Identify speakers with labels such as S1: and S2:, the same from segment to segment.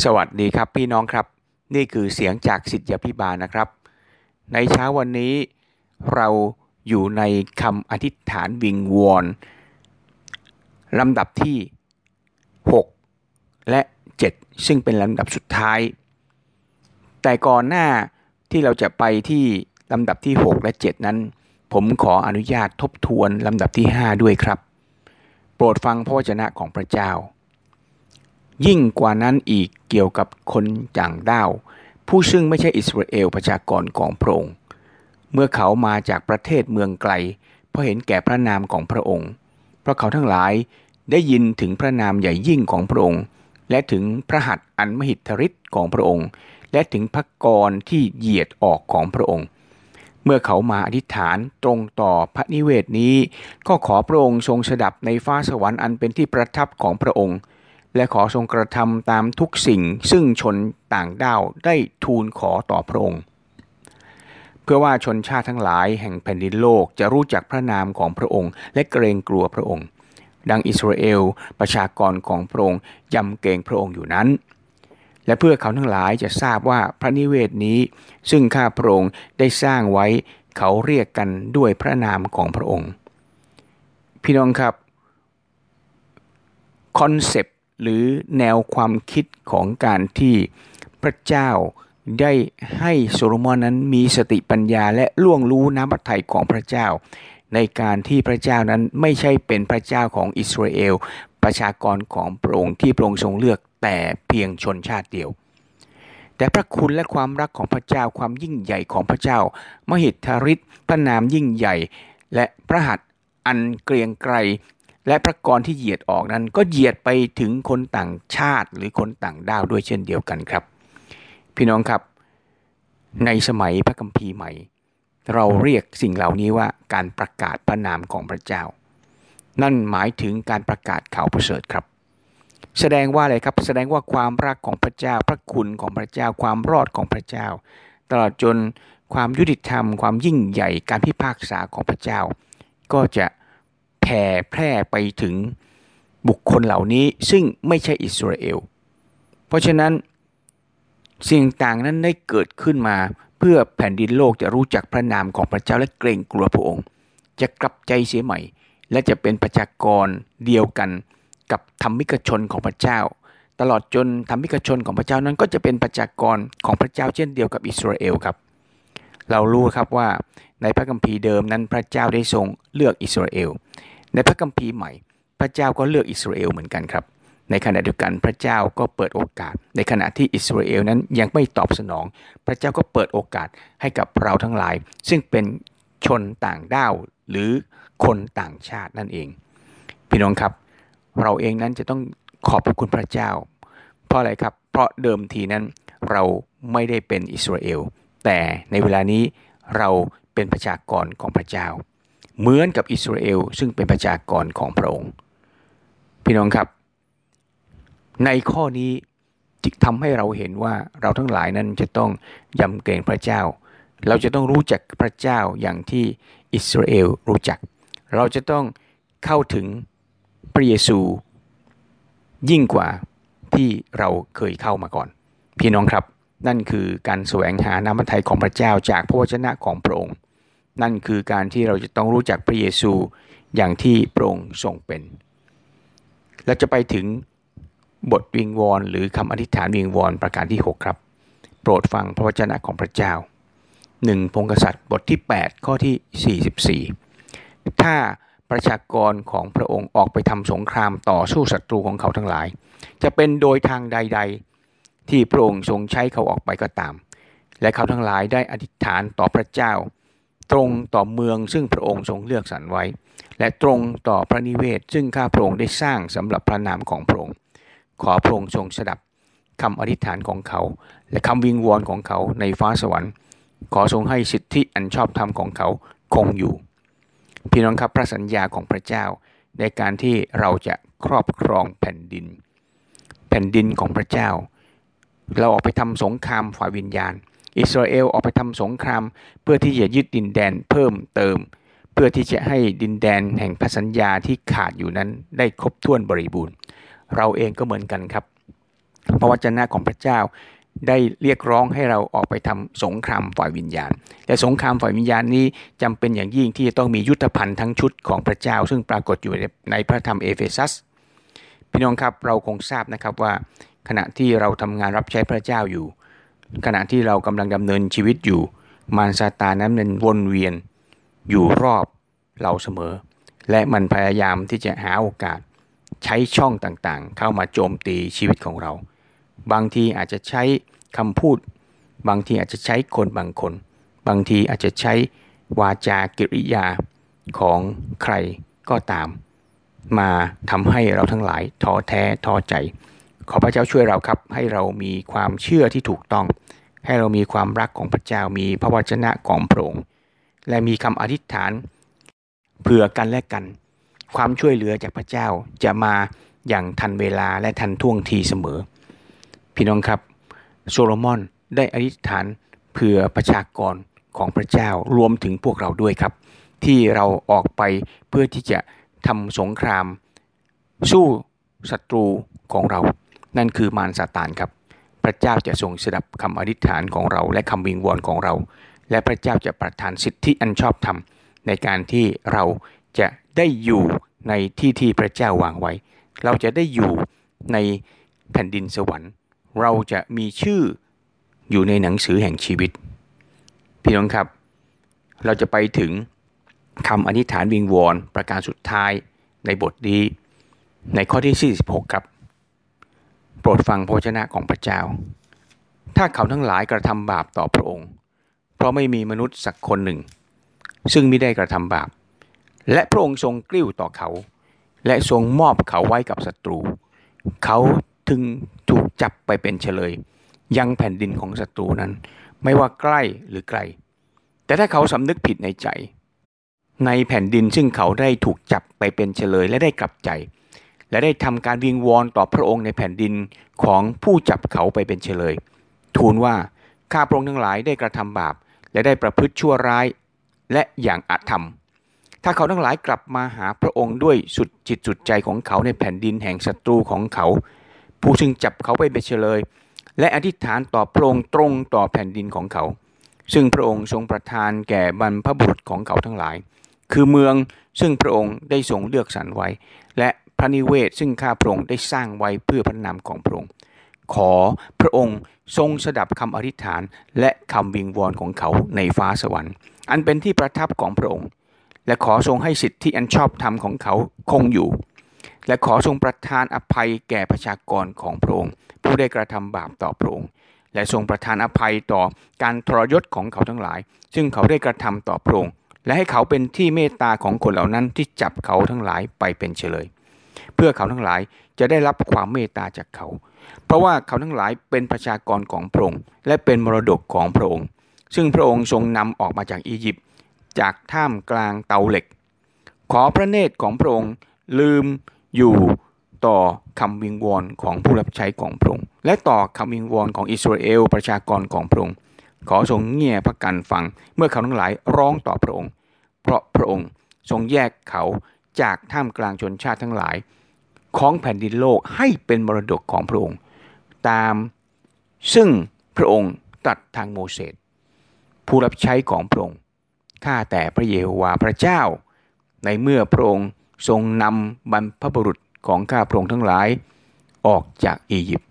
S1: สวัสดีครับพี่น้องครับ นี่คือเสียงจากสิทธิพิบาลนะครับ ในเช้าวันนี้เราอยู่ในคำอธิษฐานวิงวอนลำดับที่ 6 และ 7 ซึ่งเป็นลำดับสุดท้าย แต่ก่อนหน้าที่เราจะไปที่ลำดับที่ 6 และ 7 นั้น ผมขออนุญาตทบทวนลำดับที่ 5 ด้วยครับ โปรดฟังพระวจนะของพระเจ้า ยิ่งกว่านั้นอีกเกี่ยวกับคนจ่างด้าว ผู้ซึ่งไม่ใช่อิสราเอลประชากรของพระองค์ เมื่อเขามาจากประเทศเมืองไกล เพราะเห็นแก่พระนามของพระองค์ เพราะเขาทั้งหลายได้ยินถึงพระนามใหญ่ยิ่งของพระองค์ และถึงพระหัตถ์อันมหิทธฤทธิ์ของพระองค์ และถึงพระกรที่เหยียดออกของพระองค์ เมื่อเขามาอธิษฐานตรงต่อพระนิเวศนี้ ก็ขอพระองค์ทรงสดับในฟ้าสวรรค์อันเป็นที่ประทับของพระองค์ และขอทรงกระทำตามทุกสิ่งซึ่งชนต่างด้าวได้ทูลขอต่อพระองค์ เพื่อว่าชนชาติทั้งหลายแห่งแผ่นดินโลกจะรู้จักพระนามของพระองค์ และเกรงกลัวพระองค์ ดังอิสราเอลประชากรของพระองค์ยำเกรงพระองค์อยู่นั้น และเพื่อเขาทั้งหลายจะทราบว่าพระนิเวศนี้ ซึ่งข้าพระองค์ได้สร้างไว้เขาเรียกกันด้วยพระนามของพระองค์ พี่น้องครับคอนเซปต์ หรือแนวความคิดของการที่พระเจ้าได้ให้โซโลมอนนั้นมีสติปัญญาและล่วงรู้น้ำพระทัยของพระเจ้า ในการที่พระเจ้านั้นไม่ใช่เป็นพระเจ้าของอิสราเอล ประชากรของพระองค์ที่พระองค์ทรงเลือกแต่เพียงชนชาติเดียว แต่พระคุณและความรักของพระเจ้าความยิ่งใหญ่ของพระเจ้า มหิทธาริศพระนามยิ่งใหญ่ และพระหัตถ์อันเกรียงไกร และพระกรที่เหยียดออกนั้น ก็เหยียดไปถึงคนต่างชาติหรือคนต่างด้าวด้วยเช่นเดียวกันครับ พี่น้องครับ ในสมัยพระคัมภีร์ใหม่ เราเรียกสิ่งเหล่านี้ว่าการประกาศพระนามของพระเจ้า นั่นหมายถึงการประกาศข่าวประเสริฐครับ แสดงว่าอะไรครับ แสดงว่าความรักของพระเจ้า พระคุณของพระเจ้า ความรอดของพระเจ้า ตลอดจนความยุติธรรม ความยิ่งใหญ่การพิพากษาของพระเจ้า ก็จะ แผ่แพร่ไปถึงบุคคลเหล่านี้ซึ่งไม่ใช่อิสราเอล เพราะฉะนั้นสิ่งต่างนั้นได้เกิดขึ้นมาเพื่อแผ่นดินโลกจะรู้จักพระนามของพระเจ้าและเกรงกลัวพระองค์ จะกลับใจเสียใหม่ และจะเป็นประชากรเดียวกันกับธรรมิกชนของพระเจ้า ตลอดจนธรรมิกชนของพระเจ้านั้นก็จะเป็นประชากรของพระเจ้าเช่นเดียวกับอิสราเอลครับ เรารู้ครับว่าในพระคัมภีร์เดิมนั้นพระเจ้าได้ทรงเลือกอิสราเอล ในพระคัมภีร์ใหม่ พระเจ้าก็เลือกอิสราเอลเหมือนกันครับ ในขณะเดียวกันพระเจ้าก็เปิดโอกาส ในขณะที่อิสราเอลนั้นยังไม่ตอบสนอง พระเจ้าก็เปิดโอกาสให้กับเราทั้งหลาย ซึ่งเป็นชนต่างด้าวหรือคนต่างชาตินั่นเอง พี่น้องครับ เราเองนั้นจะต้องขอบพระคุณพระเจ้า เพราะอะไรครับ เพราะเดิมทีนั้นเราไม่ได้เป็นอิสราเอลแต่ในเวลานี้เราเป็นประชากรของพระเจ้า เหมือนกับอิสราเอลซึ่งเป็นประชากรของพระองค์ พี่น้องครับ ในข้อนี้จึงทำให้เราเห็นว่าเราทั้งหลายนั้นจะต้องยำเกรงพระเจ้า เราจะต้องรู้จักพระเจ้าอย่างที่อิสราเอลรู้จัก เราจะต้องเข้าถึงพระเยซู ยิ่งกว่าที่เราเคยเข้ามาก่อน พี่น้องครับ นั่นคือการแสวงหาน้ำมันไทยของพระเจ้าจากพระวจนะของพระองค์ นั่นคือการที่เราจะต้องรู้จักพระเยซูอย่างที่พระองค์ทรงเป็น เราจะไปถึงบทวิงวอนหรือคำอธิษฐานวิงวอนประการที่ 6 ครับ โปรดฟังพระวจนะของพระเจ้าหนึ่งพงกษัตริย์บทที่ 8 ข้อที่ 44 ถ้าประชากรของพระองค์ออกไปทำสงครามต่อสู้ศัตรูของเขาทั้งหลาย จะเป็นโดยทางใด ๆ ที่พระองค์ทรงใช้เขาออกไปก็ตาม และเขาทั้งหลายได้อธิษฐานต่อพระเจ้า ตรงต่อเมืองซึ่งพระองค์ทรงเลือกสรรไว้ และตรงต่อพระนิเวศ ซึ่งข้าพระองค์ได้สร้างสำหรับพระนามของพระองค์ขอพระองค์ทรงสดับคำอธิษฐานของเขา และคำวิงวอนของเขาในฟ้าสวรรค์ ขอทรงให้สิทธิอันชอบธรรมของเขาคงอยู่ พี่น้องครับพระสัญญาของพระเจ้า ในการที่เราจะครอบครองแผ่นดิน แผ่นดินของพระเจ้า เราออกไปทำสงครามฝ่ายวิญญาณ อิสราเอลออกไปทำสงคราม เพื่อที่จะยึดดินแดนเพิ่มเติม เพื่อที่จะให้ดินแดนแห่งพระสัญญาที่ขาดอยู่นั้นได้ครบถ้วนบริบูรณ์ เราเองก็เหมือนกันครับ พระวจนะของพระเจ้าได้เรียกร้องให้เราออกไปทำสงครามฝ่ายวิญญาณ แต่สงครามฝ่ายวิญญาณนี้จำเป็นอย่างยิ่งที่จะต้องมียุทธภัณฑ์ทั้งชุดของพระเจ้า ซึ่งปรากฏอยู่ในพระธรรมเอเฟซัส พี่น้องครับเราคงทราบนะครับว่า ขณะที่เราทำงานรับใช้พระเจ้าอยู่ ขณะที่เรากำลังดำเนินชีวิตอยู่ มารซาตานนั้นมันวนเวียนอยู่รอบเราเสมอ และมันพยายามที่จะหาโอกาสใช้ช่องต่างๆ เข้ามาโจมตีชีวิตของเรา บางทีอาจจะใช้คำพูด บางทีอาจจะใช้คนบางคน บางทีอาจจะใช้วาจากิริยาของใครก็ตาม มาทำให้เราทั้งหลายท้อแท้ท้อใจ ขอพระเจ้าช่วยเราครับ ให้เรามีความเชื่อที่ถูกต้อง ให้เรามีความรักของพระเจ้ามีพระวจนะของพระองค์และมีคำอธิษฐานเผื่อกันและกัน ความช่วยเหลือจากพระเจ้าจะมาอย่างทันเวลาและทันท่วงทีเสมอ พี่น้องครับ โซโลมอนได้อธิษฐานเผื่อประชากรของพระเจ้ารวมถึงพวกเราด้วยครับ ที่เราออกไปเพื่อที่จะทำสงคราม สู้ศัตรูของเรา นั่นคือมารซาตานครับ พระเจ้าจะทรงสดับคำอธิษฐานของเราและคำวิงวอนของเรา และพระเจ้าจะประทานสิทธิอันชอบธรรม ในการที่เราจะได้อยู่ในที่ที่พระเจ้าวางไว้ เราจะได้อยู่ในแผ่นดินสวรรค์ เราจะมีชื่ออยู่ในหนังสือแห่งชีวิต พี่น้องครับ เราจะไปถึงคำอธิษฐานวิงวอนประการสุดท้ายในบทนี้ในข้อที่ 46 ครับ โปรดฟังพระชนะของพระเจ้า ถ้าเขาทั้งหลายกระทำบาปต่อพระองค์ เพราะไม่มีมนุษย์สักคนหนึ่ง ซึ่งไม่ได้กระทำบาป และพระองค์ทรงกลิ้วต่อเขา และทรงมอบเขาไว้กับศัตรู เขาถึงถูกจับไปเป็นเฉลย ยังแผ่นดินของศัตรูนั้น ไม่ว่าใกล้หรือไกล แต่ถ้าเขาสำนึกผิดในใจ ในแผ่นดินซึ่งเขาได้ถูกจับไปเป็นเฉลยและได้กลับใจ และได้ทำการวิงวอนต่อพระองค์ในแผ่นดินของผู้จับเขาไปเป็นเฉลย ทูลว่าข้าพระองค์ทั้งหลายได้กระทำบาป และได้ประพฤติชั่วร้ายและอย่างอาธรรม ถ้าเขาทั้งหลายกลับมาหาพระองค์ด้วยสุดจิตสุดใจของเขาในแผ่นดินแห่งศัตรูของเขา ผู้ซึ่งจับเขาไปเป็นเฉลย และอธิษฐานต่อพระองค์ตรงต่อแผ่นดินของเขา ซึ่งพระองค์ทรงประทานแก่บรรพบุรุษของเขาทั้งหลาย คือเมืองซึ่งพระองค์ได้ทรงเลือกสรรไว้ และ ระนิเวศ ซึ่งข้าพระองค์ได้สร้างไว้เพื่อพระนามของพระองค์ ขอพระองค์ทรงสดับคำอธิษฐานและคำวิงวอนของเขาในฟ้าสวรรค์ อันเป็นที่ประทับของพระองค์ และขอทรงให้สิทธิอันชอบธรรมของเขาคงอยู่ และขอทรงประทานอภัยแก่ประชากรของพระองค์ ผู้ได้กระทำบาปต่อพระองค์และทรงประทานอภัยต่อการทรยศของเขาทั้งหลาย ซึ่งเขาได้กระทำต่อพระองค์ และให้เขาเป็นที่เมตตาของคนเหล่านั้นที่จับเขาทั้งหลายไปเป็นเฉลย เพื่อเขาทั้งหลายจะได้รับความเมตตาจากเขา เพราะว่าเขาทั้งหลายเป็นประชากรของพระองค์ และเป็นมรดกของพระองค์ ซึ่งพระองค์ทรงนำออกมาจากอียิปต์จากท่ามกลางเตาเหล็ก ขอพระเนตรของพระองค์ลืมอยู่ต่อคำวิงวอนของผู้รับใช้ของพระองค์ และต่อคำวิงวอนของอิสราเอลประชากรของพระองค์ ขอทรงเงี่ยพระกันฟังเมื่อเขาทั้งหลายร้องต่อพระองค์ เพราะพระองค์ทรงแยกเขา จากท่ามกลางชนชาติทั้งหลาย ของแผ่นดินโลกให้เป็นมรดกของพระองค์ ตามซึ่งพระองค์ตัดทางโมเสสผู้รับใช้ของพระองค์ข้าแต่พระเยโฮวาห์พระเจ้า ในเมื่อพระองค์ทรงนำบรรพบุรุษของข้าพระองค์ทั้งหลายออกจากอียิปต์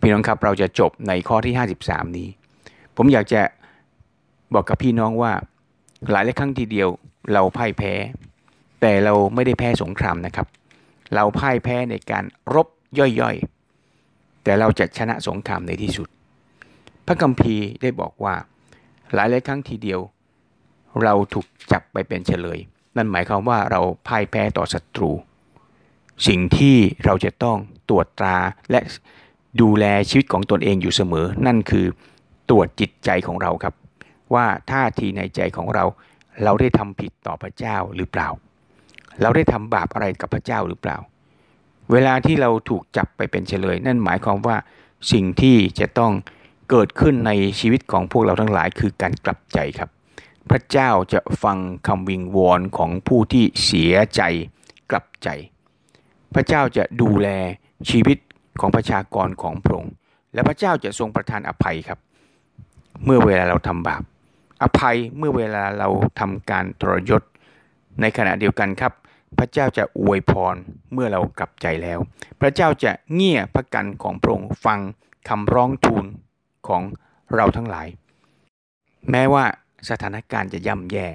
S1: พี่น้องครับเราจะจบในข้อที่ 53 นี้ ผมอยากจะบอกกับพี่น้องว่าหลายหลายครั้งทีเดียวเราพ่ายแพ้ แต่เราไม่ได้แพ้สงครามนะครับ เราพ่ายแพ้ในการรบย่อยๆ แต่เราจะชนะสงครามในที่สุด พระคัมภีร์ได้บอกว่า หลายหลายครั้งทีเดียว เราถูกจับไปเป็นเฉลย นั่นหมายความว่าเราพ่ายแพ้ต่อศัตรู สิ่งที่เราจะต้องตรวจตราและดูแลชีวิตของตนเองอยู่เสมอ นั่นคือตรวจจิตใจของเราครับ ว่าท่าทีในใจของเราเราได้ทำผิดต่อพระเจ้าหรือเปล่า เราได้ทำบาปอะไรกับพระเจ้าหรือเปล่า เวลาที่เราถูกจับไปเป็นเฉลย นั่นหมายความว่าสิ่งที่จะต้องเกิดขึ้นในชีวิตของพวกเราทั้งหลายคือการกลับใจครับ พระเจ้าจะฟังคำวิงวอนของผู้ที่เสียใจกลับใจ พระเจ้าจะดูแลชีวิตของประชากรของพระองค์และพระเจ้าจะทรงประทานอภัยครับ เมื่อเวลาเราทำบาป อภัยเมื่อเวลาเราทำการทรยศในขณะเดียวกันครับ พระเจ้าจะอวยพรเมื่อเรากลับใจแล้ว พระเจ้าจะเงี่ยพระกันของพระองค์ฟังคำร้องทูลของเราทั้งหลาย แม้ว่าสถานการณ์จะย่ำแย่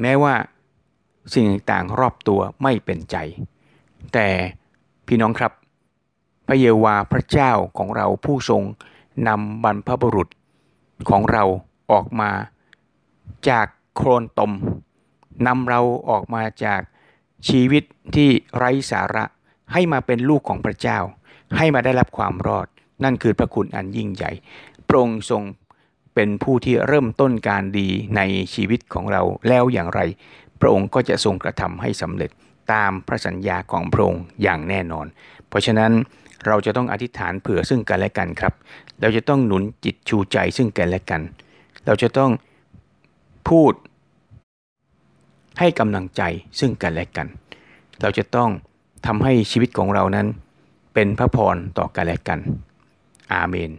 S1: แม้ว่าสิ่งต่างๆรอบตัวไม่เป็นใจ แต่พี่น้องครับ พระเยาวาพระเจ้าของเราผู้ทรงนำบรรพบุรุษของเราออกมาจากโครนตม นำเราออกมาจากชีวิตที่ไร้สาระ ให้มาเป็นลูกของพระเจ้า ให้มาได้รับความรอด นั่นคือพระคุณอันยิ่งใหญ่พระองค์ทรงเป็นผู้ที่เริ่มต้นการดีในชีวิตของเราแล้วอย่างไร พระองค์ก็จะทรงกระทำให้สำเร็จตามพระสัญญาของพระองค์อย่างแน่นอน เพราะฉะนั้นเราจะต้องอธิษฐานเผื่อซึ่งกันและกันครับ เราจะต้องหนุนจิตชูใจซึ่งกันและกัน เราจะต้องพูด ให้กำลังใจซึ่งกันและกัน เราจะต้องทำให้ชีวิตของเรานั้น เป็นพระพรต่อกันและกัน อาเมน